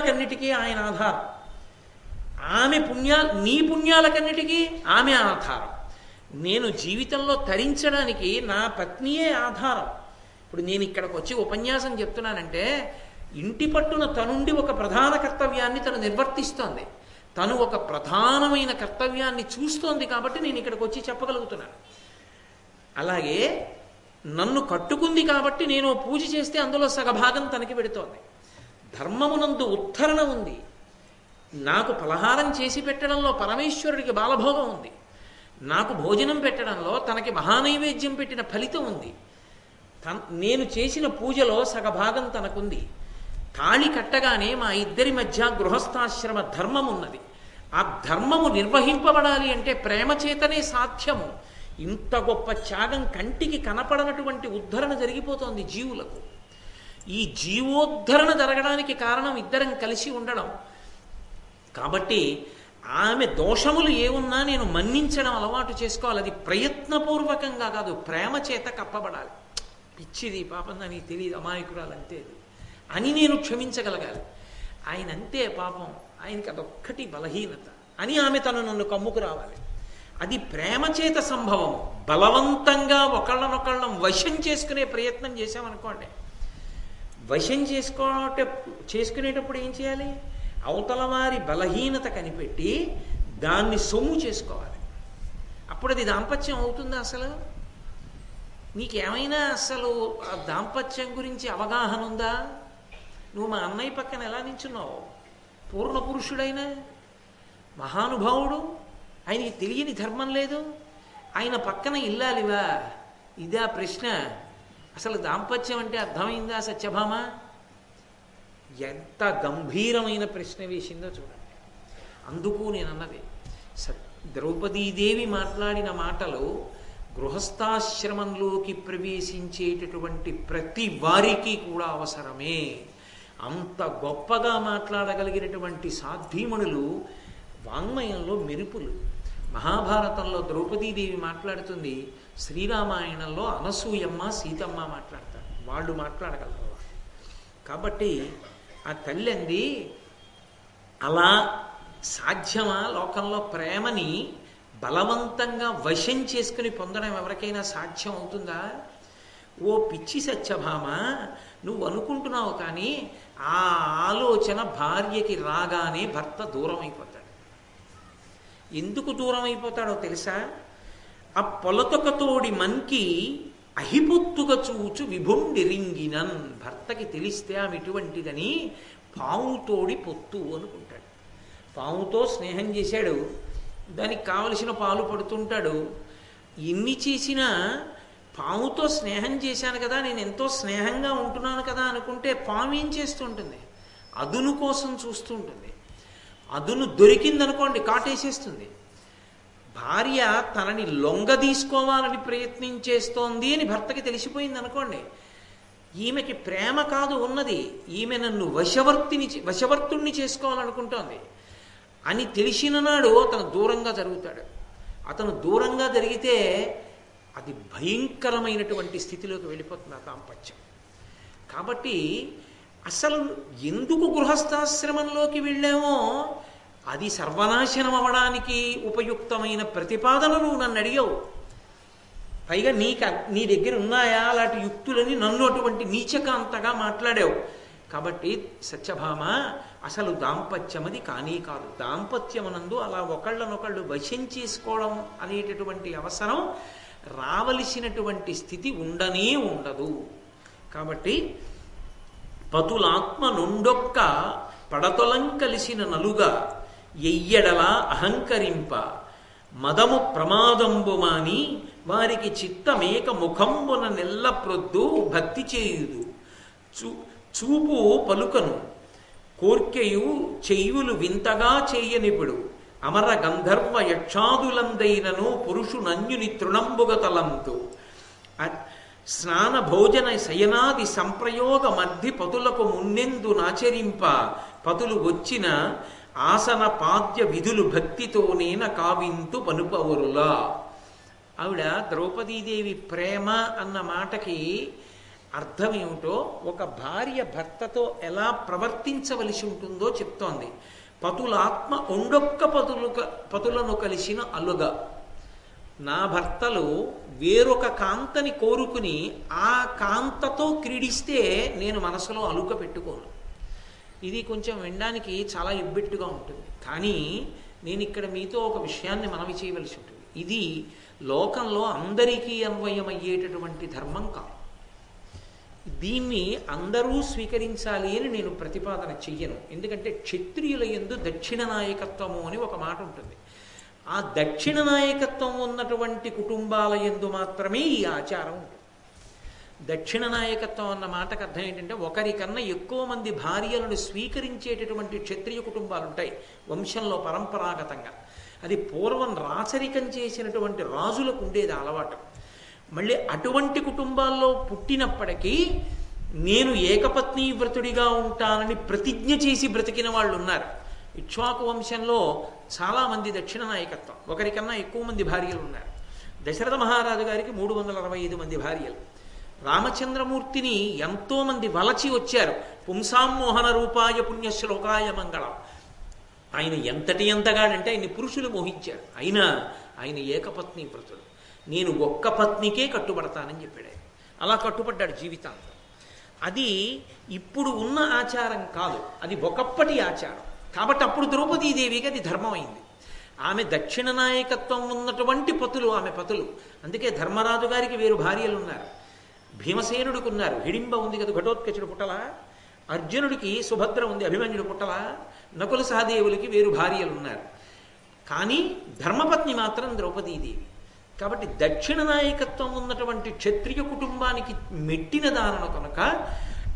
పుణ్యాలకన్నిటికీ ఆయన ఆధారం. ఆమె పుణ్యా నీ పుణ్యాలకన్నిటికీ ఆమె ఆధారం. నేను జీవితంలో తరించడానికి నా పత్నియే ఆధారం. ఇప్పుడు నేను ఇక్కడికి వచ్చి ఉపన్యాసం చెప్తున్నానంటే ఇంటి పట్టున తనుండి ఒక ప్రధాన కర్తవ్యాన్ని తను నిర్వర్తిస్తోంది. తను ఒక ప్రధానమైన కర్తవ్యాన్ని చూస్తోంది కాబట్టి నేను ఇక్కడికి వచ్చి చెప్పగలుగుతున్నాను. అలాగే నన్ను కట్టుకుంది కాబట్టి నేను పూజ చేస్తే అందులో సగభాగం తనకి పెడుతోంది. ధర్మమునందు ఉద్ధరణ ఉంది. నాకు పలహారం చేసి పెట్టడంలో పరమేశ్వరుడికి బాలభోగం ఉంది. నాకు భోజనం పెట్టడంలో తనకి మహానైవేద్యం పెట్టిన ఫలితం ఉంది. నేను చేసిన పూజలో సగభాగం తనకుంది. తాళి కట్టగానే మా ఇద్దరి మధ్య గృహస్థాశ్రమ ధర్మం ఉన్నది ఆ ధర్మము నిర్వహింపబడాలి అంటే ప్రేమ చేతనే సాధ్యము. ఇంత గొప్ప త్యాగం కంటికి కనపడనటువంటి ఉద్ధరణ జరిగిపోతోంది జీవులకు. ఈ జీవోద్ధరణ జరగడానికి కారణం ఇద్దరం కలిసి ఉండడం. కాబట్టి ఆమె దోషములు ఏమున్నా నేను మన్నించడం అలవాటు చేసుకోవాలి. అది ప్రయత్నపూర్వకంగా కాదు ప్రేమ చేత కప్పబడాలి. పిచ్చిది పాపం దానికి తెలియదు అమాయకురాలు అంతే అని నేను క్షమించగలగాలి. ఆయన అంతే పాపం ఆయనకి అదొక్కటి బలహీనత. అని ఆమె తను నన్ను కమ్ముకు రావాలి. అది ప్రేమ చేత సంభవం. బలవంతంగా ఒకళ్ళనొకళ్ళం వశం చేసుకునే ప్రయత్నం చేశామనుకోండి వశం చేసుకోవట చేసుకునేటప్పుడు ఏం చేయాలి? అవతల వారి బలహీనత కనిపెట్టి దాన్ని సొమ్ము చేసుకోవాలి. అప్పుడు అది దాంపత్యం అవుతుందా అసలు? నీకేమైనా అసలు ఆ దాంపత్యం గురించి అవగాహన ఉందా? నువ్వు మా అన్నయ్య పక్కన ఎలా నించున్నావు పూర్ణ పురుషుడైన? మహానుభావుడు? ఆయనకి తెలియని ధర్మం లేదు? ఆయన పక్కన ఇల్లాలివా? ఇదా ప్రశ్న. అసలు దాంపత్యం అంటే అర్థమైందా సత్యభామ? ఎంత గంభీరమైన ప్రశ్న వేసిందో చూడండి. అందుకు నేను అన్నది సత్ ద్రౌపదీదేవి మాట్లాడిన మాటలు గృహస్థాశ్రమంలోకి ప్రవేశించేటటువంటి ప్రతి వారికి కూడా అవసరమే. అంత గొప్పగా మాట్లాడగలిగినటువంటి సాధ్వీమణులు వాంగ్మయంలో మెరుపులు. మహాభారతంలో ద్రౌపదీదేవి మాట్లాడుతుంది శ్రీరామాయణంలో అనసూయమ్మ సీతమ్మ మాట్లాడతారు. వాళ్ళు మాట్లాడగలరు కాబట్టి ఆ తల్లి అంది అలా సాధ్యమా లోకంలో ప్రేమని బలవంతంగా వశం చేసుకుని పొందడం ఎవరికైనా సాధ్యం అవుతుందా? ఓ పిచ్చి సత్యభామ నువ్వు అనుకుంటున్నావు కానీ ఆ ఆలోచన భార్యకి రాగానే భర్త దూరం అయిపోతాడు ఎందుకు దూరం అయిపోతాడో తెలుసా? ఆ పొలతొకతోడి మన్కి అహిపొత్తుగా చూచు విభుండిరింగినన్ భర్తకి తెలిస్తే ఆమె ఇటువంటిదని పావుతోడి పొత్తు అనుకుంటాడు. పావుతో స్నేహం చేశాడు. దానికి కావలసిన పాలు పడుతుంటాడు. ఎన్ని చేసినా పాముతో స్నేహం చేశాను కదా నేను ఎంతో స్నేహంగా ఉంటున్నాను కదా అనుకుంటే పాము ఏం చేస్తుంటుంది? అదును కోసం చూస్తుంటుంది. అదును దొరికిందనుకోండి కాటేసేస్తుంది. భార్య తనని లొంగ తీసుకోవాలని ప్రయత్నించేస్తోంది అని భర్తకి తెలిసిపోయింది అనుకోండి. ఈమెకి ప్రేమ కాదు ఉన్నది. ఈమె నన్ను వశవర్తిని వశవర్తుణ్ణి చేసుకోవాలనుకుంటోంది. అని తెలిసిన నాడు అతను దూరంగా జరుగుతాడు. అతను దూరంగా జరిగితే అది భయంకరమైనటువంటి స్థితిలోకి వెళ్ళిపోతుంది ఆ దాంపత్యం. కాబట్టి అసలు ఎందుకు గృహస్థాశ్రమంలోకి వెళ్ళామో అది సర్వనాశనం అవ్వడానికి ఉపయుక్తమైన ప్రతిపాదనలు నన్ను అడిగావు. పైగా నీకు నీ దగ్గర ఉన్నాయా? అలాంటి యుక్తులని నన్ను అటువంటి నీచకాంతగా మాట్లాడావు. కాబట్టి సత్యభామ అసలు దాంపత్యమది కానీ కాదు. దాంపత్యమునందు అలా ఒకళ్ళనొకళ్ళు వశం చేసుకోవడం అనేటటువంటి అవసరం రావలసినటువంటి స్థితి ఉండనే ఉండదు. కాబట్టి పతులాత్మ నుండొక్క పడతొలం కలిసిన నలుగా ఎయ్యడలా అహంకరింప. మదము ప్రమాదంబుమాని వారికి చిత్తమేక ముఖంబున నెల్ల ప్రొద్దు భక్తి చేయుదు. చూ చూపు పలుకను. కోర్కెయు చెయ్యులు వింతగా చేయనిపుడు. అమర గంధర్వ యక్షాదులందైనను పురుషునన్యుని తృణంబుగ తలంతు. స్నాన భోజన శయనాది సంప్రయోగ మధ్య పతులకు మున్నెందు నాచరింప. పతులు వచ్చిన ఆసన పాద్య విధులు భక్తితోనేన కావింతు పనుపవరులా ఆవిడ ద్రౌపదీదేవి ప్రేమ అన్న మాటకి అర్థం ఏమిటో ఒక భార్య భర్తతో ఎలా ప్రవర్తించవలసి ఉంటుందో చెప్తోంది. పతులాత్మ ఒండొక్క పతులు పతులను కలిసిన అలుగ. నా భర్తలు వేరొక కాంతని కోరుకుని ఆ కాంతతో క్రీడిస్తే నేను మనసులో అలుక పెట్టుకోను. ఇది కొంచెం వినడానికి చాలా ఇబ్బెట్టుగా ఉంటుంది. కానీ నేను ఇక్కడ మీతో ఒక విషయాన్ని మనవి చేయవలసి ఉంటుంది. ఇది లోకంలో అందరికీ అన్వయమయ్యేటటువంటి ధర్మం కాదు. దీన్ని అందరూ స్వీకరించాలి అని నేను ప్రతిపాదన చెయ్యను. ఎందుకంటే క్షత్రియుల ఎందు దక్షిణ నాయకత్వము అని ఒక మాట ఉంటుంది. ఆ దక్షిణ నాయకత్వం ఉన్నటువంటి కుటుంబాల ఎందు మాత్రమే ఈ ఆచారం ఉంటుంది. దక్షిణ నాయకత్వం అన్న మాటకు అర్థం ఏంటంటే ఒకరికన్నా ఎక్కువ మంది భార్యలను స్వీకరించేటటువంటి క్షత్రియ కుటుంబాలు ఉంటాయి వంశంలో పరంపరాగతంగా. అది పూర్వం రాచరికం చేసినటువంటి రాజులకు ఉండేది అలవాటు. మళ్ళీ అటువంటి కుటుంబాల్లో పుట్టినప్పటికీ నేను ఏకపత్ని వ్రతుడిగా ఉంటానని ప్రతిజ్ఞ చేసి బ్రతికిన వాళ్ళు ఉన్నారు ఇక్ష్వాకు వంశంలో చాలామంది దక్షిణ నాయకత్వం ఒకరికన్నా ఎక్కువ మంది భార్యలు ఉన్నారు. దశరథ మహారాజు గారికి మూడు వందల అరవై ఐదు మంది భార్యలు. రామచంద్రమూర్తిని ఎంతో మంది వలచి వచ్చారు. పుంసామోహన రూపాయ పుణ్యశ్లోకాయ మంగళం. ఆయన ఎంతటి ఎంతగాడంటే ఆయన పురుషులు మోహించారు. అయినా ఆయన ఏకపత్ని వ్రతుడు. నేను ఒక్క పత్నికే కట్టుబడతానని చెప్పాడు. అలా కట్టుబడ్డాడు జీవితాంతం. అది ఇప్పుడు ఉన్న ఆచారం కాదు. అది ఒకప్పటి ఆచారం. కాబట్టి అప్పుడు ద్రౌపదీదేవికి అది ధర్మం అయింది ఆమె దక్షిణ నాయకత్వం ఉన్నటువంటి పతులు ఆమె పతులు. అందుకే ధర్మరాజు గారికి వేరు భార్యలు ఉన్నారు భీమసేనుడుకున్నారు. హిడింబ ఉంది కదా ఘటోత్కచుడు పుట్టల? అర్జునుడికి సుభద్ర ఉంది అభిమన్యుడు పుట్టల? నకుల సహదేవులకి వేరు భార్యలు ఉన్నారు కానీ ధర్మపత్ని మాత్రం ద్రౌపదీదేవి. కాబట్టి దక్షిణ నాయకత్వం ఉన్నటువంటి క్షత్రియ కుటుంబానికి మెట్టిన దానను కనుక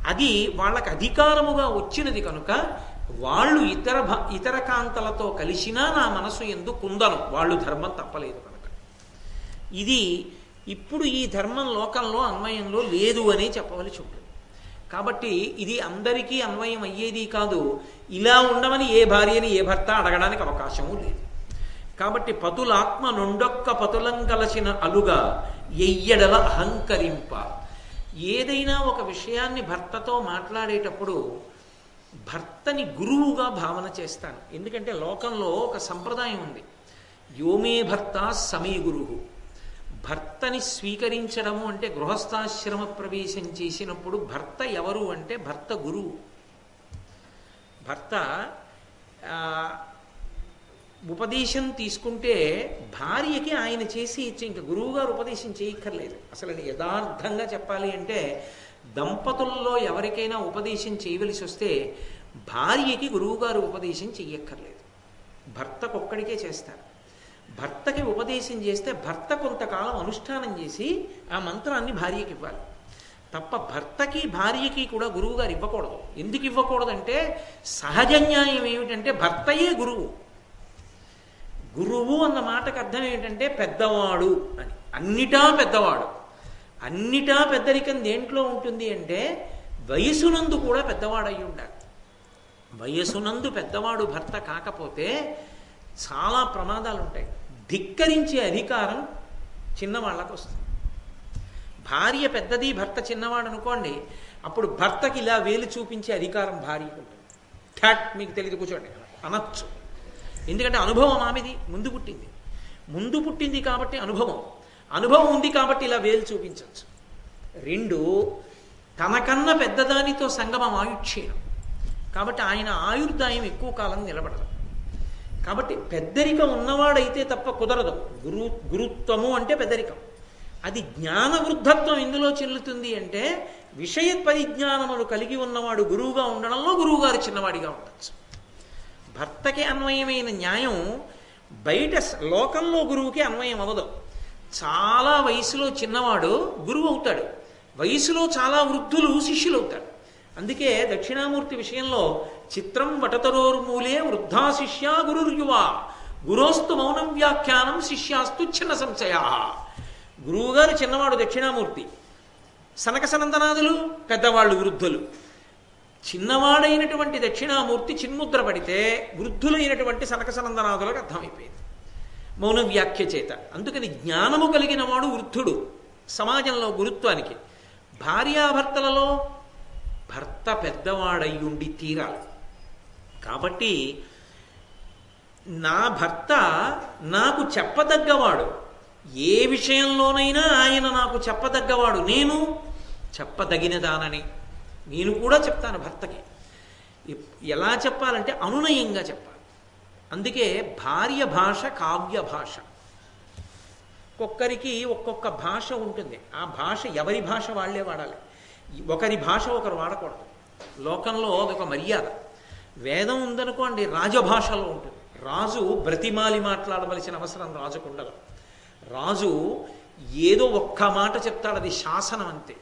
అది వాళ్ళకి అధికారముగా వచ్చినది కనుక వాళ్ళు ఇతర ఇతర కాంతలతో కలిసినా నా మనసు ఎందు కుందను. వాళ్ళు ధర్మం తప్పలేదు కనుక. ఇది ఇప్పుడు ఈ ధర్మం లోకంలో అన్వయంలో లేదు అని చెప్పవలసి ఉంటుంది. కాబట్టి ఇది అందరికీ అన్వయం అయ్యేది కాదు. ఇలా ఉండమని ఏ భార్యని ఏ భర్త అడగడానికి అవకాశము లేదు. కాబట్టి పతులాత్మ నుండొక్క పతులం కలసిన అలుగా ఎయ్యడల అహంకరింప. ఏదైనా ఒక విషయాన్ని భర్తతో మాట్లాడేటప్పుడు భర్తని గురువుగా భావన చేస్తాను. ఎందుకంటే లోకంలో ఒక సంప్రదాయం ఉంది. యోమే భర్త సమీ గురువు భర్తని స్వీకరించడము అంటే గృహస్థాశ్రమ ప్రవేశం చేసినప్పుడు భర్త ఎవరు అంటే భర్త గురువు భర్త ఉపదేశం తీసుకుంటే భార్యకి ఆయన చేసి ఇచ్చి ఇంకా గురువుగారు ఉపదేశం చేయక్కర్లేదు. అసలు యథార్థంగా చెప్పాలి అంటే దంపతుల్లో ఎవరికైనా ఉపదేశం చేయవలసి వస్తే భార్యకి గురువుగారు ఉపదేశం చెయ్యక్కర్లేదు. భర్తకొక్కడికే చేస్తారు. భర్తకి ఉపదేశం చేస్తే భర్త కొంతకాలం అనుష్ఠానం చేసి ఆ మంత్రాన్ని భార్యకి ఇవ్వాలి. తప్ప భర్తకి భార్యకి కూడా గురువు గారు ఇవ్వకూడదు. ఎందుకు ఇవ్వకూడదంటే సహజ న్యాయం ఏమిటంటే భర్తయే గురువు. గురువు అన్న మాటకు అర్థం ఏంటంటే పెద్దవాడు అని. అన్నిటా పెద్దవాడు. అన్నిటా పెద్దరికం దేంట్లో ఉంటుంది అంటే వయసునందు కూడా పెద్దవాడు ఉండాలి. వయసునందు పెద్దవాడు భర్త కాకపోతే చాలా ప్రమాదాలు ఉంటాయి ధిక్కరించే అధికారం చిన్నవాళ్ళకు వస్తుంది భార్య పెద్దది భర్త చిన్నవాడు అనుకోండి అప్పుడు భర్తకి ఇలా వేలు చూపించే అధికారం భార్యకు ఉంటుంది. థ్యాట్ మీకు తెలియదు కూర్చోండి. అనొచ్చు. ఎందుకంటే అనుభవం ఆమెది ముందు పుట్టింది. ముందు పుట్టింది కాబట్టి అనుభవం. అనుభవం ఉంది కాబట్టి ఇలా వేలు చూపించవచ్చు. రెండు తనకన్నా పెద్దదానితో సంగమం ఆయుక్షీణం కాబట్టి ఆయన ఆయుర్దాయం ఎక్కువ కాలం నిలబడదు. కాబట్టి పెద్దరికం ఉన్నవాడైతే తప్ప కుదరదు. గురు గురుత్వము అంటే పెద్దరికం. అది జ్ఞాన వృద్ధత్వం ఎందులో చెల్లుతుంది అంటే విషయ పరిజ్ఞానములు కలిగి ఉన్నవాడు గురువుగా ఉండడంలో గురువుగారు చిన్నవాడిగా ఉండొచ్చు. భర్తకి అన్వయమైన న్యాయం బయట లోకంలో గురువుకి అన్వయం అవ్వదు. చాలా వయసులో చిన్నవాడు గురువు అవుతాడు. వయసులో చాలా వృద్ధులు శిష్యులు అవుతాడు అందుకే దక్షిణామూర్తి విషయంలో చిత్రం వటతరోర్మూలే వృద్ధా శిష్య గురుర్యువా. గురోస్తు మౌనం వ్యాఖ్యానం శిష్యాస్తు చిన్న సంశయ. గురువుగారు చిన్నవాడు దక్షిణామూర్తి. సనక సనందనాదులు పెద్దవాళ్ళు వృద్ధులు. చిన్నవాడైనటువంటి దక్షిణామూర్తి చిన్ముద్ర పడితే వృద్ధులైనటువంటి సనక సనందనాదులకు అర్థమైపోయింది. మౌన వ్యాఖ్య చేత. అందుకని జ్ఞానము కలిగిన వాడు వృద్ధుడు. సమాజంలో గురుత్వానికి. భార్యాభర్తలలో భర్త పెద్దవాడయ్యుండి తీరాలి కాబట్టి నా భర్త నాకు చెప్పదగ్గవాడు. ఏ విషయంలోనైనా ఆయన నాకు చెప్పదగ్గవాడు. నేను చెప్పదగినదానని. నేను కూడా చెప్తాను భర్తకి. ఎలా చెప్పాలంటే అనునయంగా చెప్పాలి. అందుకే భార్య భాష కావ్య భాష. ఒక్కొక్కరికి ఒక్కొక్క భాష ఉంటుంది. ఆ భాష ఎవరి భాష వాళ్ళే వాడాలి. ఒకరి భాష ఒకరు వాడకూడదు. లోకంలో అదొక మర్యాద. వేదం ఉందనుకోండి రాజభాషలో ఉంటుంది. రాజు బ్రతిమాలి మాట్లాడవలసిన అవసరం రాజుకు ఉండదు. రాజు ఏదో ఒక్క మాట చెప్తాడు అది శాసనం అంతే.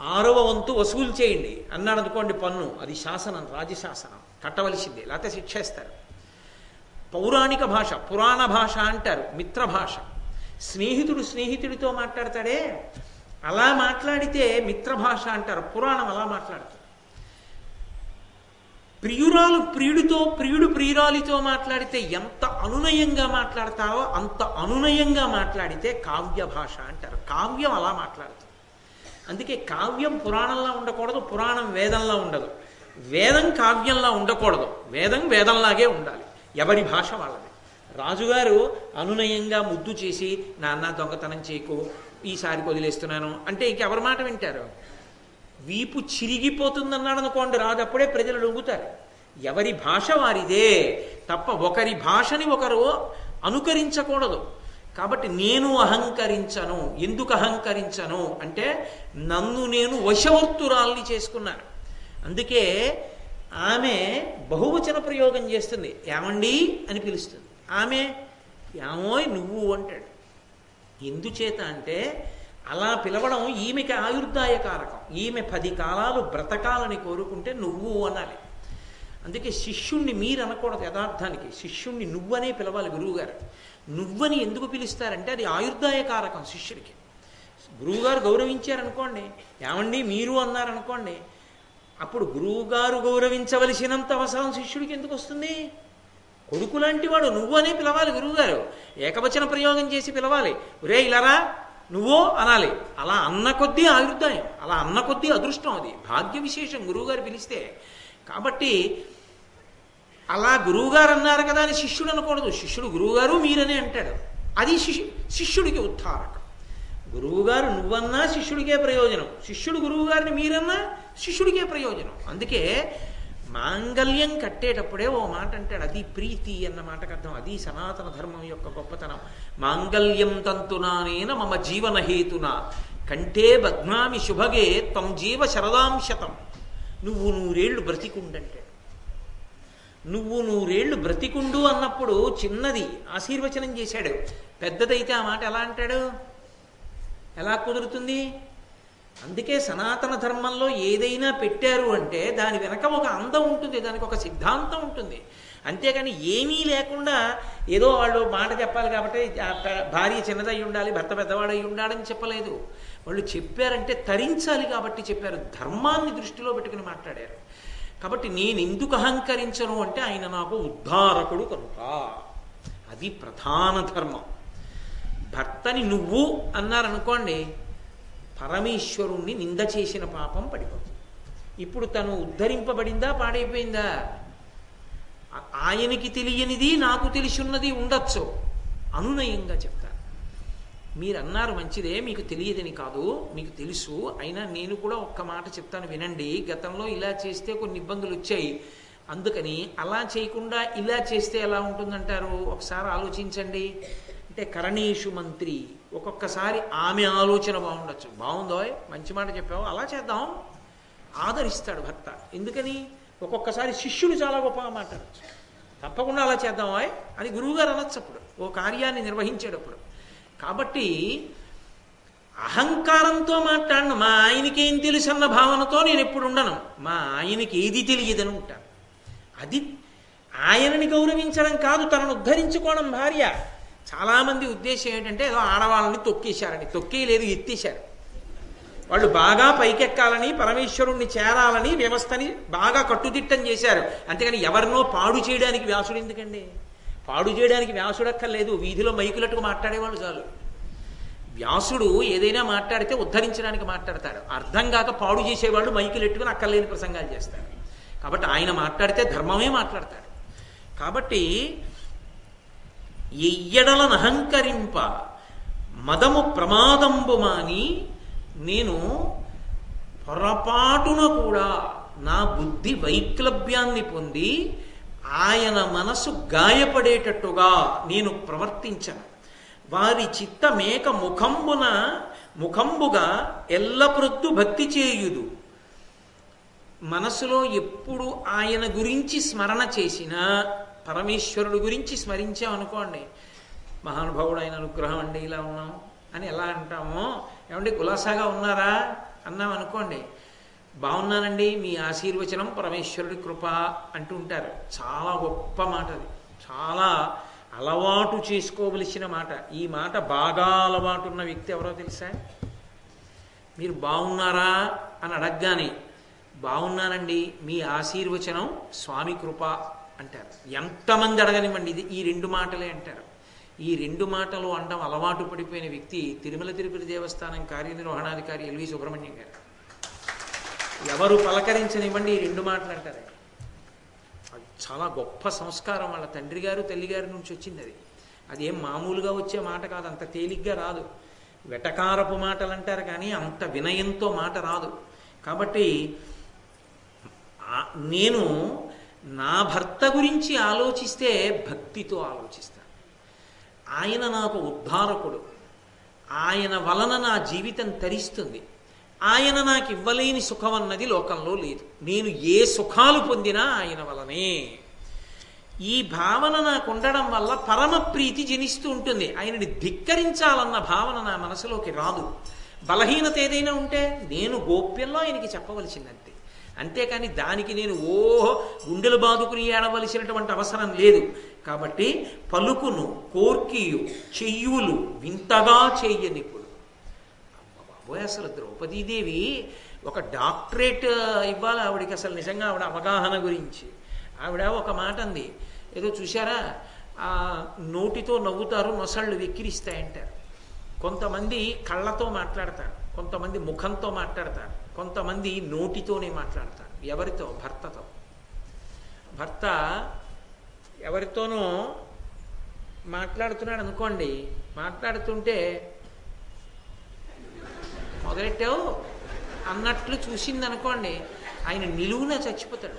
ఆరవ వంతు వసూలు చేయండి. అన్నాడు అనుకోండి పన్ను అది శాసనం రాజశాసనం. కట్టవలసిందే లేకపోతే శిక్షేస్తారు పౌరాణిక భాష పురాణ భాష అంటారు మిత్ర భాష స్నేహితుడు స్నేహితుడితో మాట్లాడతాడే అలా మాట్లాడితే మిత్ర భాష అంటారు. పురాణం అలా మాట్లాడుతుంది. ప్రియురాలు ప్రియుడితో ప్రియుడు ప్రియురాలితో మాట్లాడితే ఎంత అనునయంగా మాట్లాడతావో అంత అనునయంగా మాట్లాడితే కావ్య భాష అంటారు. కావ్యం అలా మాట్లాడుతుంది. అందుకే కావ్యం పురాణంలా ఉండకూడదు పురాణం వేదంలా ఉండదు. వేదం కావ్యంలా ఉండకూడదు. వేదం వేదంలాగే ఉండాలి. ఎవరి భాష వాళ్ళది? రాజుగారు అనునయంగా ముద్దు చేసి నాన్న దొంగతనం చేయకు ఈసారి వదిలేస్తున్నాను అంటే ఇంకెవరి మాట వింటారు? వీపు చిరిగిపోతుందన్నాడు అనుకోండి రాదప్పుడే ప్రజలు లొంగుతారు. ఎవరి భాష వారిదే తప్ప ఒకరి భాషని ఒకరు అనుకరించకూడదు. కాబట్టి నేను అహంకరించను. ఎందుకు అహంకరించను? అంటే నన్ను నేను వశవర్తురాల్ని చేసుకున్నాను. అందుకే ఆమె బహువచన ప్రయోగం చేస్తుంది. ఏమండి? అని పిలుస్తుంది. ఆమె ఏమోయ్ నువ్వు అంటాడు. ఎందుచేత అంటే అలా పిలవడం ఈమెకి ఆయుర్దాయ కారకం ఈమె పది కాలాలు బ్రతకాలని కోరుకుంటే నువ్వు అనాలి. అందుకే శిష్యుణ్ణి మీరు అనకూడదు యథార్థానికి. శిష్యుణ్ణి నువ్వనే పిలవాలి గురువుగారు. నువ్వని ఎందుకు పిలుస్తారంటే అది ఆయుర్దాయ కారకం శిష్యుడికి. గురువుగారు గౌరవించారనుకోండి ఏమండి మీరు అన్నారనుకోండి అప్పుడు గురువుగారు గౌరవించవలసినంత అవసరం శిష్యుడికి ఎందుకు వస్తుంది? కొడుకు లాంటి వాడు నువ్వు అనే పిలవాలి గురువుగారు. ఏకవచన ప్రయోగం చేసి పిలవాలి. ఒరే ఇలారా నువ్వో అనాలి. అలా అన్న కొద్దీ ఆయుర్దాయం అలా అన్న కొద్దీ అదృష్టం అది. భాగ్య విశేషం గురువుగారు పిలిస్తే. కాబట్టి అలా గురువుగారు అన్నారు కదా అని శిష్యుడు అనకూడదు. శిష్యుడు గురువుగారు మీరనే అంటాడు. అది శిష్యు శిష్యుడికి ఉత్తారకం. గురువుగారు నువ్వన్నా శిష్యుడికే ప్రయోజనం. శిష్యుడు గురువుగారిని మీరన్నా శిష్యుడికే ప్రయోజనం. అందుకే మాంగల్యం కట్టేటప్పుడే ఓ మాట అంటాడు. అది ప్రీతి అన్న మాటకు అర్థం. అది సనాతన ధర్మం యొక్క గొప్పతనం. మాంగల్యం తంతునానేన మమ జీవన హేతున కంటే బద్నామి శుభగే తం జీవ శరదాంశతం. నువ్వు నూరేళ్ళు బ్రతికుండంటాడు. నువ్వు నూరేళ్ళు బ్రతికుండు అన్నప్పుడు చిన్నది ఆశీర్వచనం చేశాడు. పెద్దదైతే ఆ మాట ఎలా అంటాడు? ఎలా కుదురుతుంది? అందుకే సనాతన ధర్మంలో ఏదైనా పెట్టారు అంటే దాని వెనక ఒక అందం ఉంటుంది దానికి ఒక సిద్ధాంతం ఉంటుంది. అంతేగాని ఏమీ లేకుండా ఏదో వాళ్ళు మాట చెప్పాలి కాబట్టి భార్య చిన్నదై ఉండాలి భర్త పెద్దవాడై ఉండాలని చెప్పలేదు. వాళ్ళు చెప్పారంటే తరించాలి కాబట్టి చెప్పారు ధర్మాన్ని దృష్టిలో పెట్టుకుని మాట్లాడారు. కాబట్టి నేను ఎందుకు అహంకరించను అంటే ఆయన నాకు ఉద్ధారకుడు కనుక. అది ప్రధాన ధర్మం. భర్తని నువ్వు అన్నారనుకోండి పరమేశ్వరుణ్ణి నింద చేసిన పాపం పడిపోతుంది. ఇప్పుడు తను ఉద్ధరింపబడిందా పాడైపోయిందా? ఆయనకి తెలియనిది నాకు తెలిసిన్నది ఉండొచ్చు. అనునయంగా చెప్తాను. మీరు అన్నారు మంచిదే మీకు తెలియదని కాదు మీకు తెలుసు. అయినా నేను కూడా ఒక్క మాట చెప్తాను వినండి. గతంలో ఇలా చేస్తే కొన్ని ఇబ్బందులు వచ్చాయి. అందుకని అలా చేయకుండా ఇలా చేస్తే ఎలా ఉంటుందంటారు? ఒకసారి ఆలోచించండి. అంటే కరణేషు మంత్రి ఒక్కొక్కసారి ఆమె ఆలోచన బాగుండొచ్చు. బాగుందో మంచి మాట చెప్పావు? అలా చేద్దాం. ఆదరిస్తాడు భర్త. ఎందుకని? ఒక్కొక్కసారి శిష్యుడు చాలా గొప్పగా మాట్లాడచ్చు తప్పకుండా అలా చేద్దామాయ్ అని గురువుగారు అనొచ్చు అప్పుడు. ఓ కార్యాన్ని నిర్వహించేటప్పుడు. కాబట్టి అహంకారంతో మాట్లాడను మా ఆయనకి ఏం తెలుసు అన్న భావనతో నేను ఎప్పుడు ఉండను. మా ఆయనకి ఏది తెలియదని ఉంటాను అది ఆయనని గౌరవించడం కాదు తనను ఉద్ధరించుకోవడం భార్య. చాలామంది ఉద్దేశం ఏంటంటే ఏదో ఆడవాళ్ళని తొక్కేశారని. తొక్కేయలేదు ఎత్తేశారు. వాళ్ళు బాగా పైకెక్కాలని పరమేశ్వరుణ్ణి చేరాలని వ్యవస్థని బాగా కట్టుదిట్టం చేశారు. అంతేకాని ఎవరినో పాడు చేయడానికి వ్యాసుడు ఎందుకండి? పాడు చేయడానికి వ్యాసుడక్కర్లేదు వీధిలో మైకులట్టుకు మాట్లాడేవాళ్ళు చాలు. వ్యాసుడు ఏదైనా మాట్లాడితే ఉద్ధరించడానికి మాట్లాడతాడు. అర్థం కాక పాడు చేసేవాళ్ళు మైకులు ఎట్టుకుని అక్కర్లేని ప్రసంగాలు చేస్తారు. కాబట్టి ఆయన మాట్లాడితే ధర్మమే మాట్లాడతాడు. కాబట్టి ఎయ్యడలను అహంకరింప. మదము ప్రమాదంబు మాని నేను పొరపాటున కూడా నా బుద్ధి వైక్లభ్యాన్ని పొంది ఆయన మనసు గాయపడేటట్టుగా నేను ప్రవర్తించను. వారి చిత్తమేక ముఖంబున ముఖంబుగా ఎల్లప్రొద్దు భక్తి చేయుదు. మనసులో ఎప్పుడు ఆయన గురించి స్మరణ చేసినా పరమేశ్వరుడు గురించి స్మరించామనుకోండి మహానుభావుడు ఆయన అనుగ్రహం అండి ఇలా ఉన్నాం అని ఎలా అంటామో ఏమండి కులాసాగా ఉన్నారా అన్నాం అనుకోండి బాగున్నానండి మీ ఆశీర్వచనం పరమేశ్వరుడి కృప అంటూ ఉంటారు. చాలా గొప్ప మాట అది. చాలా అలవాటు చేసుకోవలసిన మాట. ఈ మాట బాగా అలవాటు ఉన్న వ్యక్తి ఎవరో తెలుసా? మీరు బాగున్నారా అని అడగగానే బాగున్నానండి మీ ఆశీర్వచనం స్వామి కృప అంటారు. ఎంతమంది అడగనివ్వండి ఇది ఈ రెండు మాటలే అంటారు. ఈ రెండు మాటలు అనడం అలవాటు పడిపోయిన వ్యక్తి తిరుమల తిరుపతి దేవస్థానం కార్యనిర్వహణాధికారి ఎల్వి సుబ్రహ్మణ్యం గారు. ఎవరు పలకరించనివ్వండి ఈ రెండు మాటలు అంటారు. అది చాలా గొప్ప సంస్కారం వాళ్ళ తండ్రి గారు తల్లి గారి నుంచి వచ్చింది అది. అది ఏం మామూలుగా వచ్చే మాట కాదు అంత తేలిగ్గా రాదు. వెటకారపు మాటలు అంటారు కానీ అంత వినయంతో మాట రాదు. కాబట్టి నేను నా భర్త గురించి ఆలోచిస్తే భక్తితో ఆలోచిస్తాను. ఆయన నాకు ఉద్ధారకుడు. ఆయన వలన నా జీవితం తరిస్తుంది. ఆయన నాకు ఇవ్వలేని సుఖం అన్నది లోకంలో లేదు. నేను ఏ సుఖాలు పొందినా ఆయన వలనే. ఈ భావన నాకు ఉండడం వల్ల పరమ ప్రీతి జనిస్తూ ఉంటుంది. ఆయనని ధిక్కరించాలన్న భావన నా మనసులోకి రాదు. బలహీనత ఏదైనా ఉంటే నేను గోప్యంలో ఆయనకి చెప్పవలసిందంతే. అంతేకాని దానికి నేను ఓ గుండెలు బాదుకుని ఏడవలసినటువంటి అవసరం లేదు. కాబట్టి పలుకును కోర్కియు చెయ్యులు వింతగా చెయ్యనిప్పుడు బాబోయ్ అసలు ద్రౌపదీదేవి ఒక డాక్టరేట్ ఇవ్వాలి ఆవిడకి అసలు నిజంగా ఆవిడ అవగాహన గురించి. ఆవిడ ఒక మాట అంది ఏదో చూసారా ఆ నోటితో నవ్వుతారు నొసళ్ళు వెక్కిరిస్తాయంటారు. కొంతమంది కళ్ళతో మాట్లాడతారు కొంతమంది ముఖంతో మాట్లాడతారు. కొంతమంది నోటితోనే మాట్లాడతారు. ఎవరితో? భర్తతో. భర్త ఎవరితోనో మాట్లాడుతున్నాడు అనుకోండి మాట్లాడుతుంటే మొదలెట్టావు అన్నట్లు చూసింది అనుకోండి ఆయన నిలువున చచ్చిపోతాడు.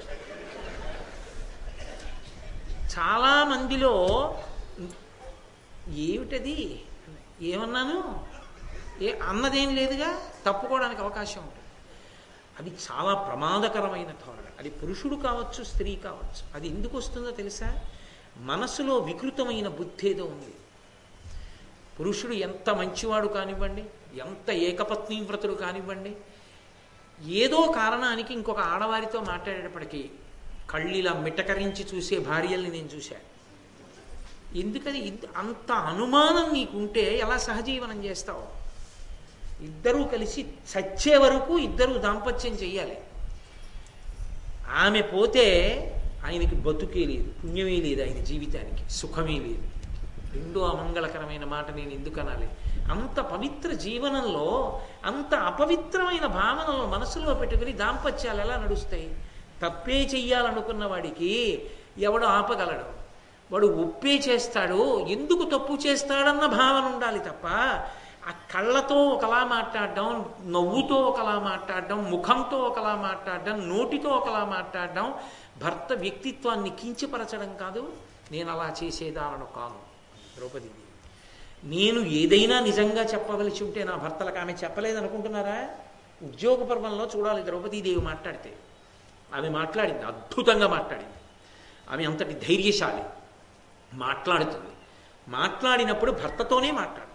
చాలా మందిలో ఏమిటది? ఏమన్నాను? ఏ అన్నదేం లేదుగా? తప్పుకోవడానికి అవకాశం ఉంటుంది. అది చాలా ప్రమాదకరమైన ధోరణి. అది పురుషుడు కావచ్చు స్త్రీ కావచ్చు. అది ఎందుకు వస్తుందో తెలుసా? మనసులో వికృతమైన బుద్ధి ఏదో ఉంది. పురుషుడు ఎంత మంచివాడు కానివ్వండి ఎంత ఏకపత్నివ్రతుడు కానివ్వండి ఏదో కారణానికి ఇంకొక ఆడవారితో మాట్లాడేటప్పటికీ కళ్ళిలా మిటకరించి చూసే భార్యల్ని నేను చూశాను ఎందుకని అంత అనుమానం నీకుంటే ఎలా సహజీవనం చేస్తావు? ఇద్దరూ కలిసి చచ్చే వరకు ఇద్దరూ దాంపత్యం చెయ్యాలి. ఆమె పోతే ఆయనకి బతుకే లేదు పుణ్యమే లేదు ఆయన జీవితానికి సుఖమే లేదు. రెండో అమంగళకరమైన మాట నేను ఎందుకు అనాలి? అంత పవిత్ర జీవనంలో అంత అపవిత్రమైన భావనలో మనసులో పెట్టుకుని దాంపత్యాలు ఎలా నడుస్తాయి? తప్పే చెయ్యాలనుకున్న వాడికి ఎవడు ఆపగలడు? వాడు ఒప్పే చేస్తాడు ఎందుకు తప్పు చేస్తాడన్న భావన ఉండాలి తప్ప ఆ కళ్ళతో ఒకలా మాట్లాడడం నవ్వుతో ఒకలా మాట్లాడడం ముఖంతో ఒకలా మాట్లాడడం నోటితో ఒకలా మాట్లాడడం భర్త వ్యక్తిత్వాన్ని కించపరచడం కాదు నేను అలా చేసేదానను కాను ద్రౌపది నేను ఏదైనా నిజంగా చెప్పవలసి ఉంటే నా భర్తలకు ఆమె చెప్పలేదనుకుంటున్నారా? ఉద్యోగ పర్వంలో చూడాలి ద్రౌపదీదేవి మాట్లాడితే. ఆమె మాట్లాడింది అద్భుతంగా మాట్లాడింది. ఆమె అంతటి ధైర్యశాలి. మాట్లాడుతుంది. మాట్లాడినప్పుడు భర్తతోనే మాట్లాడుతుంది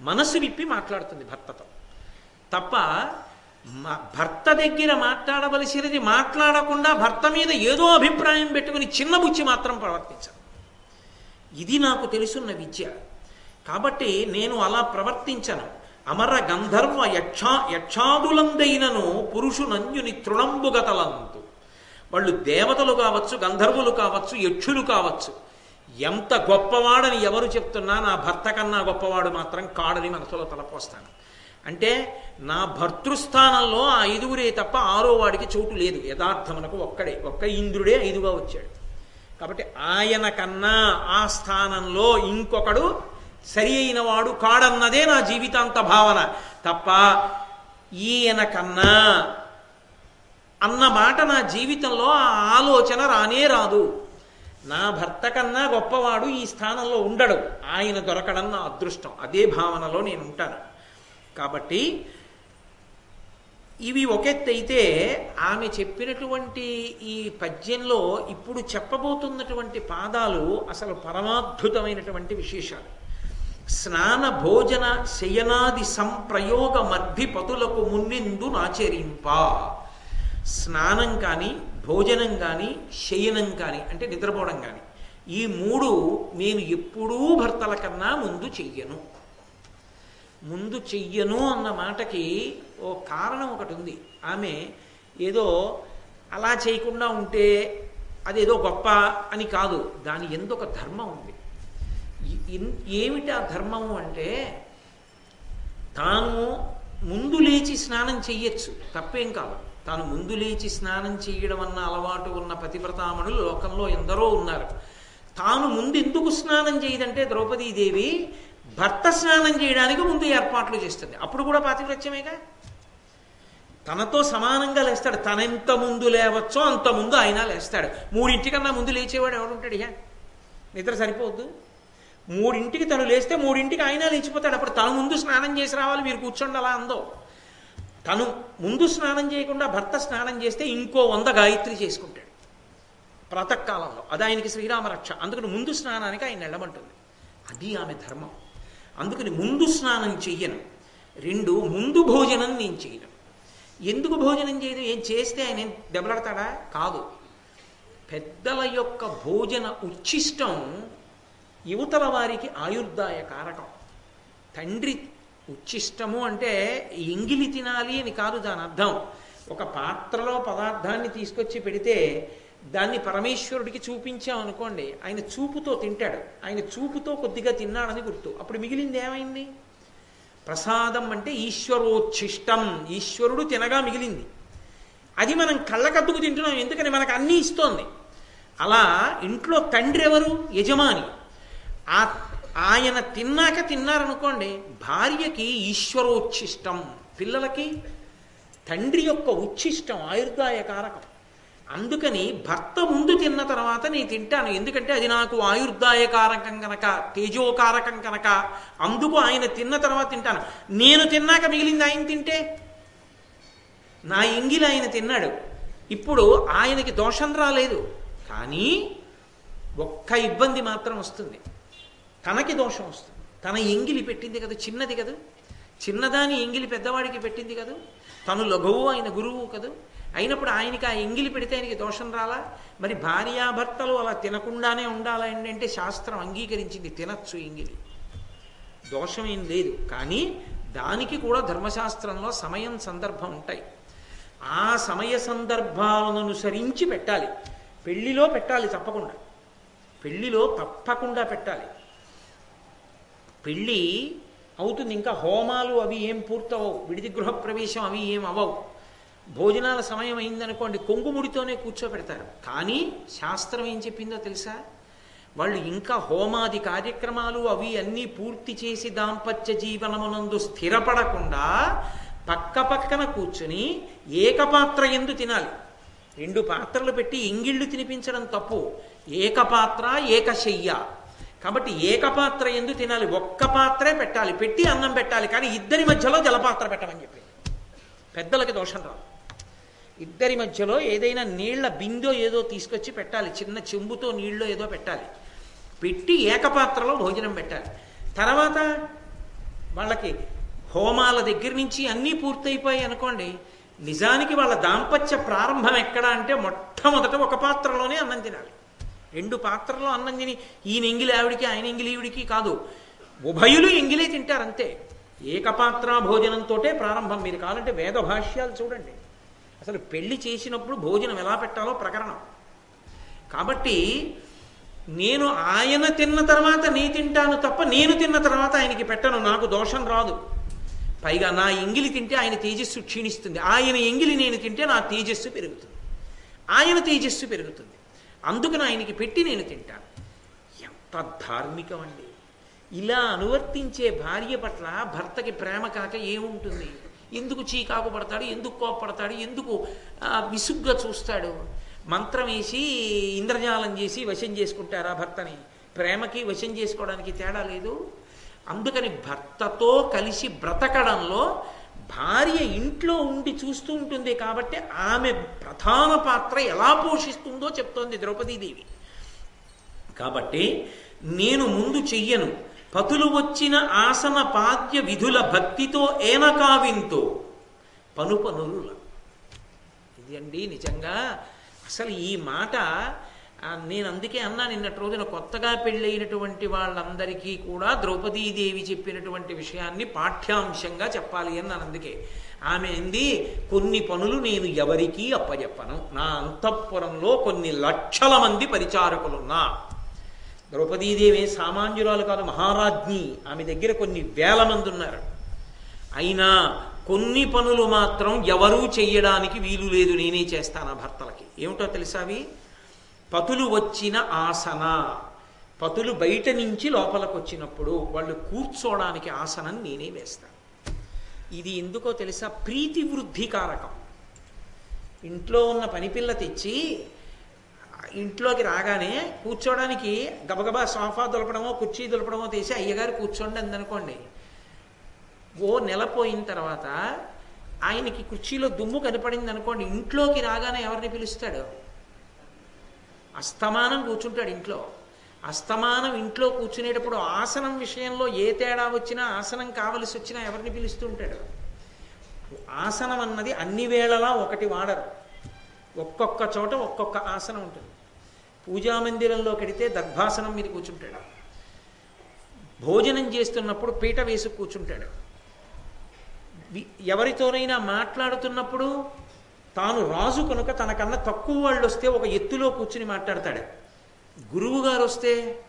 మనసు విప్పి మాట్లాడుతుంది భర్తతో. తప్ప మ- భర్త దగ్గర మాట్లాడవలసినది మాట్లాడకుండా భర్త మీద ఏదో అభిప్రాయం పెట్టుకుని చిన్న బుచ్చి మాత్రం ప్రవర్తించదు. ఇది నాకు తెలుసున్న విద్య. కాబట్టి నేను అలా ప్రవర్తించను. అమర గంధర్వ యక్షా యక్షాదులందైనను పురుషునంజుని తృణంబుగతలంతు వాళ్ళు దేవతలు కావచ్చు గంధర్వులు కావచ్చు యక్షులు కావచ్చు. ఎంత గొప్పవాడని ఎవరు చెప్తున్నా నా భర్త కన్నా గొప్పవాడు మాత్రం కాడని మనసులో తలపోస్తాను. అంటే నా భర్తృస్థానంలో ఆ ఐదుగురే తప్ప ఆరో వాడికి చోటు లేదు. యథార్థమునకు ఒక్కడే ఒక్క ఇంద్రుడే ఐదుగా వచ్చాడు. కాబట్టి ఆయన కన్నా ఆ స్థానంలో ఇంకొకడు సరి అయిన వాడు కాడన్నదే నా జీవితాంత భావన. తప్ప ఈయన కన్నా అన్న మాట నా జీవితంలో ఆ ఆలోచన రానే రాదు. నా భర్త కన్నా గొప్పవాడు ఈ స్థానంలో ఉండడు. ఆయన దొరకడం నా అదృష్టం. అదే భావనలో నేను ఉంటాను కాబట్టి ఇవి ఒకెత్తైతే ఆమె చెప్పినటువంటి ఈ పద్యంలో ఇప్పుడు చెప్పబోతున్నటువంటి పాదాలు అసలు పరమాద్భుతమైనటువంటి విశేషాలు. స్నాన భోజన శయనాది సంప్రయోగ మర్భి పతులకు మున్నిందు నాచరింప. స్నానం కానీ భోజనం కానీ శయనం కానీ అంటే నిద్రపోవడం కానీ ఈ మూడు నేను ఎప్పుడూ భర్తల కన్నా ముందు చెయ్యను. ముందు చెయ్యను అన్న మాటకి ఓ కారణం ఒకటి ఉంది. ఆమె ఏదో అలా చేయకుండా ఉంటే అదేదో గొప్ప అని కాదు. దాని ఎందుకు ధర్మం ఉంది. ఏమిటి ఆ ధర్మము అంటే తాను ముందు లేచి స్నానం చెయ్యొచ్చు. తప్పేం కాదు. తాను ముందు లేచి స్నానం చేయడం అన్న అలవాటు ఉన్న పతివ్రతామణులు లోకంలో ఎందరో ఉన్నారు. తాను ముందు ఎందుకు స్నానం చేయదంటే ద్రౌపదీదేవి భర్త స్నానం చేయడానికి ముందు ఏర్పాట్లు చేస్తుంది. అప్పుడు కూడా పాతివ్రత్యమేగా? తనతో సమానంగా లేస్తాడు. తనెంత ముందు లేవచ్చో అంత ముందు ఆయన లేస్తాడు. మూడింటికన్నా ముందు లేచేవాడు ఎవడుంటాడు ఇక నిద్ర సరిపోవద్దు. మూడింటికి తను లేస్తే మూడింటికి ఆయన లేచిపోతాడు. అప్పుడు తను ముందు స్నానం చేసి రావాలి. మీరు కూర్చోండి అలా అందో. తను ముందు స్నానం చేయకుండా భర్త స్నానం చేస్తే ఇంకో వంద గాయత్రి చేసుకుంటాడు. ప్రాతకాలంలో అది ఆయనకి శ్రీరామ రక్ష. అందుకని ముందు స్నానానికి ఆయన వెళ్ళమంటుంది. అది ఆమె ధర్మం. అందుకని ముందు స్నానం చెయ్యను. రెండు ముందు భోజనం నేను చేయను ఎందుకు భోజనం చేయను? ఏం చేస్తే ఆయన ఏం దెబ్బలాడతాడా? కాదు. పెద్దల యొక్క భోజన ఉచ్ఛిష్టం యువతల వారికి ఆయుర్దాయ కారకం. తండ్రి ఉచ్ఛిష్టము అంటే ఎంగిలి తినాలి అని కాదు దాని అర్థం. ఒక పాత్రలో పదార్థాన్ని తీసుకొచ్చి పెడితే దాన్ని పరమేశ్వరుడికి చూపించాం అనుకోండి ఆయన చూపుతో తింటాడు. ఆయన చూపుతో కొద్దిగా తిన్నాడని గుర్తు. అప్పుడు మిగిలింది ఏమైంది? ప్రసాదం అంటే ఈశ్వరోచ్ఛిష్టం ఈశ్వరుడు తినగా మిగిలింది. అది మనం కళ్ళకద్దుకు తింటున్నాం ఎందుకని మనకు అన్నీ ఇస్తోంది. అలా ఇంట్లో తండ్రి ఎవరు? యజమాని. ఆ ఆయన తిన్నాక తిన్నారనుకోండి భార్యకి ఈశ్వరోచ్ఛిష్టం పిల్లలకి తండ్రి యొక్క ఉచ్ఛిష్టం ఆయుర్దాయ కారకం అందుకని భర్త ముందు తిన్న తర్వాత నేను తింటాను. ఎందుకంటే అది నాకు ఆయుర్దాయ కారకం కనుక తేజోకారకం కనుక అందుకు ఆయన తిన్న తర్వాత తింటాను. నేను తిన్నాక మిగిలింది ఆయన తింటే? నా ఇంగిలి ఆయన తిన్నాడు. ఇప్పుడు ఆయనకి దోషం రాలేదు. కానీ ఒక్క ఇబ్బంది మాత్రం వస్తుంది. తనకి దోషం వస్తుంది. తన ఎంగిలి పెట్టింది కదా చిన్నది కదా. చిన్నదాని ఎంగిలి పెద్దవాడికి పెట్టింది కదా. తను లఘువు ఆయన గురువు కదా. అయినప్పుడు ఆయనకి ఆ ఎంగిలి పెడితే ఆయనకి దోషం రాలా? మరి భార్యాభర్తలు అలా తినకుండానే ఉండాలండి అంటే శాస్త్రం అంగీకరించింది తినచ్చు ఎంగిలి. దోషం ఏం లేదు. కానీ దానికి కూడా ధర్మశాస్త్రంలో సమయం సందర్భం ఉంటాయి. ఆ సమయ సందర్భాలను అనుసరించి పెట్టాలి. పెళ్ళిలో పెట్టాలి తప్పకుండా. పెళ్ళిలో తప్పకుండా పెట్టాలి. పెళ్ళి అవుతుంది ఇంకా హోమాలు అవి ఏం పూర్తవవు. విడిది గృహప్రవేశం అవి ఏం అవ్వవు భోజనాల సమయం అయిందనుకోండి కొంగుముడితోనే కూర్చోబెడతారు కానీ శాస్త్రం ఏం చెప్పిందో తెలుసా? వాళ్ళు ఇంకా హోమాది కార్యక్రమాలు అవి అన్నీ పూర్తి చేసి దాంపత్య జీవనమునందు స్థిరపడకుండా పక్క పక్కన కూర్చుని ఏకపాత్ర ఎందు తినాలి. రెండు పాత్రలు పెట్టి ఇంగిళ్ళు తినిపించడం తప్పు. ఏకపాత్ర ఏకశయ్య. కాబట్టి ఏకపాత్ర ఎందు తినాలి ఒక్క పాత్రే పెట్టాలి పెట్టి అన్నం పెట్టాలి కానీ ఇద్దరి మధ్యలో జలపాత్ర పెట్టమని చెప్పి. పెద్దలకి దోషం రాదు. ఇద్దరి మధ్యలో ఏదైనా నీళ్ళ బిందో ఏదో తీసుకొచ్చి పెట్టాలి చిన్న చెంబుతో నీళ్ళో ఏదో పెట్టాలి. పెట్టి ఏకపాత్రలో భోజనం పెట్టాలి. తర్వాత వాళ్ళకి హోమాల దగ్గర నుంచి అన్నీ పూర్తయిపోయాయి అనుకోండి నిజానికి వాళ్ళ దాంపత్య ప్రారంభం ఎక్కడ అంటే మొట్టమొదట ఒక పాత్రలోనే అన్నం తినాలి. రెండు పాత్రలో అన్నం తిని ఈయన ఎంగిలి ఆవిడికి ఆయన ఎంగిలి ఈవిడికి కాదు. ఉభయులు ఎంగిలే తింటారు అంతే. ఏకపాత్ర భోజనంతోటే ప్రారంభం. మీరు కావాలంటే వేద భాష్యాలు చూడండి. అసలు పెళ్ళి చేసినప్పుడు భోజనం ఎలా పెట్టాలో ప్రకరణం. కాబట్టి నేను ఆయన తిన్న తర్వాత నీ తింటాను తప్ప నేను తిన్న తర్వాత ఆయనకి పెట్టను. నాకు దోషం రాదు. పైగా నా ఎంగిలి తింటే ఆయన తేజస్సు క్షీణిస్తుంది. ఆయన ఎంగిలి నేను తింటే నా తేజస్సు పెరుగుతుంది. ఆయన తేజస్సు పెరుగుతుంది. అందుకని ఆయనకి పెట్టి నేను తింటాను. ఎంత ధార్మికం అండి ఇలా అనువర్తించే భార్య పట్ల భర్తకి ప్రేమ కాక ఏముంటుంది? ఎందుకు చీకాకు పడతాడు? ఎందుకు కోపడతాడు ఎందుకు విసుగ్గా చూస్తాడు? మంత్రం వేసి ఇంద్రజాలం చేసి వశం చేసుకుంటారా భర్తని? ప్రేమకి వశం చేసుకోవడానికి తేడా లేదు. అందుకని భర్తతో కలిసి బ్రతకడంలో భార్య ఇంట్లో ఉండి చూస్తూ ఉంటుంది కాబట్టి ఆమె ప్రధాన పాత్ర ఎలా పోషిస్తుందో చెప్తోంది ద్రౌపదీదేవి. కాబట్టి నేను ముందు చెయ్యను. పతులు వచ్చిన ఆసన పాద్య విధుల భక్తితో ఏనకావింతో. పనుపనుల ఇది అండి నిజంగా అసలు ఈ మాట నేను అందుకే అన్నా నిన్నటి రోజున కొత్తగా పెళ్ళైనటువంటి వాళ్ళందరికీ కూడా ద్రౌపదీదేవి చెప్పినటువంటి విషయాన్ని పాఠ్యాంశంగా చెప్పాలి అని నన్ను అందుకే. ఆమె అంది కొన్ని పనులు నేను ఎవరికీ అప్పచెప్పను నా అంతఃపురంలో కొన్ని లక్షల మంది పరిచారకులున్నా. ద్రౌపదీదేవి సామాన్యురాలు కాదు మహారాజ్ఞి. ఆమె దగ్గర కొన్ని వేల మంది ఉన్నారు. అయినా కొన్ని పనులు మాత్రం ఎవరూ చెయ్యడానికి వీలు లేదు నేనే చేస్తాను భర్తలకి. ఏమిటో తెలుసావి పతులు వచ్చిన ఆసన. పతులు బయట నుంచి లోపలికి వచ్చినప్పుడు వాళ్ళు కూర్చోడానికి ఆసనం నేనే వేస్తాను ఇది ఎందుకో తెలుసా? ప్రీతి వృద్ధి కారకం. ఇంట్లో ఉన్న పనిపిల్ల తెచ్చి ఇంట్లోకి రాగానే కూర్చోడానికి గబగబా సోఫా దులపడమో కుర్చీ దులపడమో తీసి అయ్యగారు కూర్చోండి అందనుకోండి. ఓ నెల పోయిన తర్వాత ఆయనకి కుర్చీలో దుమ్ము కనపడింది అనుకోండి ఇంట్లోకి రాగానే ఎవరిని పిలుస్తాడు? అస్తమానం కూర్చుంటాడు ఇంట్లో. అస్తమానం ఇంట్లో కూర్చునేటప్పుడు ఆసనం విషయంలో ఏ తేడా వచ్చినా ఆసనం కావలసి వచ్చినా ఎవరిని పిలుస్తుంటాడు ఆసనం అన్నది అన్ని వేళలా ఒకటి వాడరు. ఒక్కొక్క చోట ఒక్కొక్క ఆసనం ఉంటుంది. పూజా మందిరంలో కడితే దర్భాసనం మీద కూర్చుంటాడు. భోజనం చేస్తున్నప్పుడు పీట వేసి కూర్చుంటాడు. ఎవరితోనైనా మాట్లాడుతున్నప్పుడు తాను రాజు కనుక తనకన్నా తక్కువ వాళ్ళు వస్తే ఒక ఎత్తులో కూర్చుని మాట్లాడతాడు. గురువు గారు వస్తే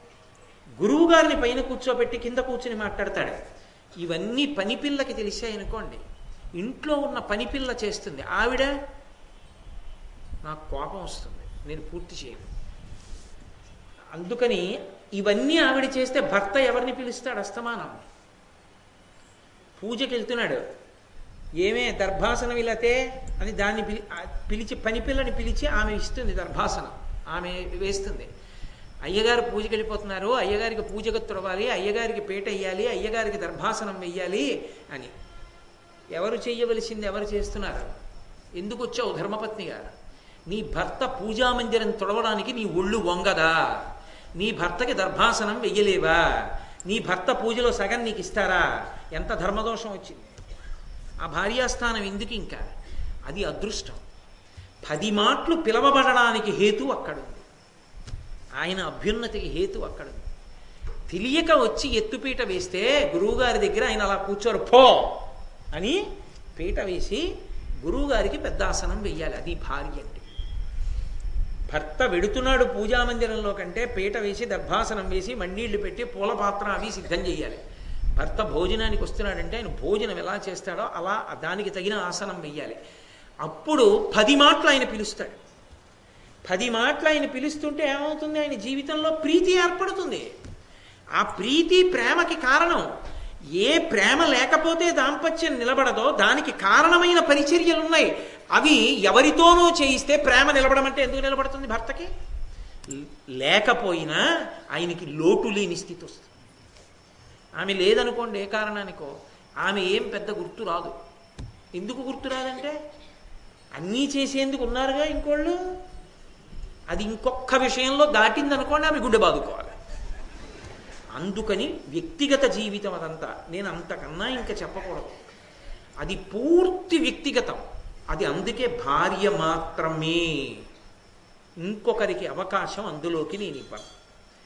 గురువు గారిని పైన కూర్చోబెట్టి కింద కూర్చుని మాట్లాడతాడు. ఇవన్నీ పనిపిల్లకి తెలిసాయనుకోండి ఇంట్లో ఉన్న పనిపిల్ల చేస్తుంది. ఆవిడ నాకు కోపం వస్తుంది. నేను పూర్తి చేయను. అందుకని ఇవన్నీ ఆవిడ చేస్తే భర్త ఎవరిని పిలుస్తాడు? అస్తమానం. పూజకి వెళ్తున్నాడు ఏమే దర్భాసనం ఇలాతే అని దాన్ని పిలి పిలిచి పనిపిల్లని పిలిచి ఆమె ఇస్తుంది దర్భాసనం. ఆమె వేస్తుంది. అయ్యగారు పూజకి వెళ్ళిపోతున్నారు. అయ్యగారికి పూజకు తుడవాలి. అయ్యగారికి పీట వేయాలి. అయ్యగారికి దర్భాసనం వెయ్యాలి అని. ఎవరు చేయవలసింది ఎవరు చేస్తున్నారు? ఎందుకు వచ్చావు గారు? నీ భర్త పూజా మందిరం తొడవడానికి నీ ఒళ్ళు వంగదా? నీ భర్తకి దర్భాసనం వెయ్యలేవా? నీ భర్త పూజలో సగం నీకు ఇస్తారా ఎంత ధర్మదోషం వచ్చింది? ఆ భార్యాస్థానం ఎందుకు ఇంకా? అది అదృష్టం. పది మాటలు పిలవబడడానికి హేతు అక్కడుంది. ఆయన అభ్యున్నతికి హేతు అక్కడుంది. తెలియక వచ్చి ఎత్తుపీట వేస్తే గురువుగారి దగ్గర ఆయన అలా కూర్చోరు పో! అని పీట వేసి గురువుగారికి పెద్ద ఆసనం వెయ్యాలి. అది భార్య అంటే. భర్త వెడుతున్నాడు పూజా మందిరంలో కంటే పీట వేసి దర్భాసనం వేసి మండీళ్ళు పెట్టి పూల పాత్ర అవి సిద్ధం చేయాలి. భర్త భోజనానికి వస్తున్నాడంటే ఆయన భోజనం ఎలా చేస్తాడో అలా దానికి తగిన ఆసనం వెయ్యాలి. అప్పుడు పది మాటలు ఆయన పిలుస్తాడు. పది మాటలు ఆయన పిలుస్తుంటే ఏమవుతుంది? ఆయన జీవితంలో ప్రీతి ఏర్పడుతుంది. ఆ ప్రీతి ప్రేమకి కారణం ఏ ప్రేమ లేకపోతే దాంపత్యం నిలబడదో దానికి కారణమైన పరిచర్యలు ఉన్నాయి. అవి ఎవరితోనూ చేయిస్తే ప్రేమ నిలబడమంటే ఎందుకు నిలబడుతుంది భర్తకి? లేకపోయినా ఆయనకి లోటు లేని స్థితి వస్తుంది. ఆమె లేదనుకోండి ఏ కారణానికో ఆమె ఏం పెద్ద గుర్తు రాదు. ఎందుకు గుర్తు రాదంటే అన్నీ చేసేందుకు ఉన్నారుగా ఇంకోళ్ళు? అది ఇంకొక విషయంలో దాటిందనుకోండి ఆమె గుండె బాదుకోవాలి. అందుకని వ్యక్తిగత జీవితం అదంతా. నేను అంతకన్నా ఇంకా చెప్పకూడదు. అది పూర్తి వ్యక్తిగతం. అది అందుకే భార్య మాత్రమే. ఇంకొకరికి అవకాశం అందులోకి నేను ఇవ్వను.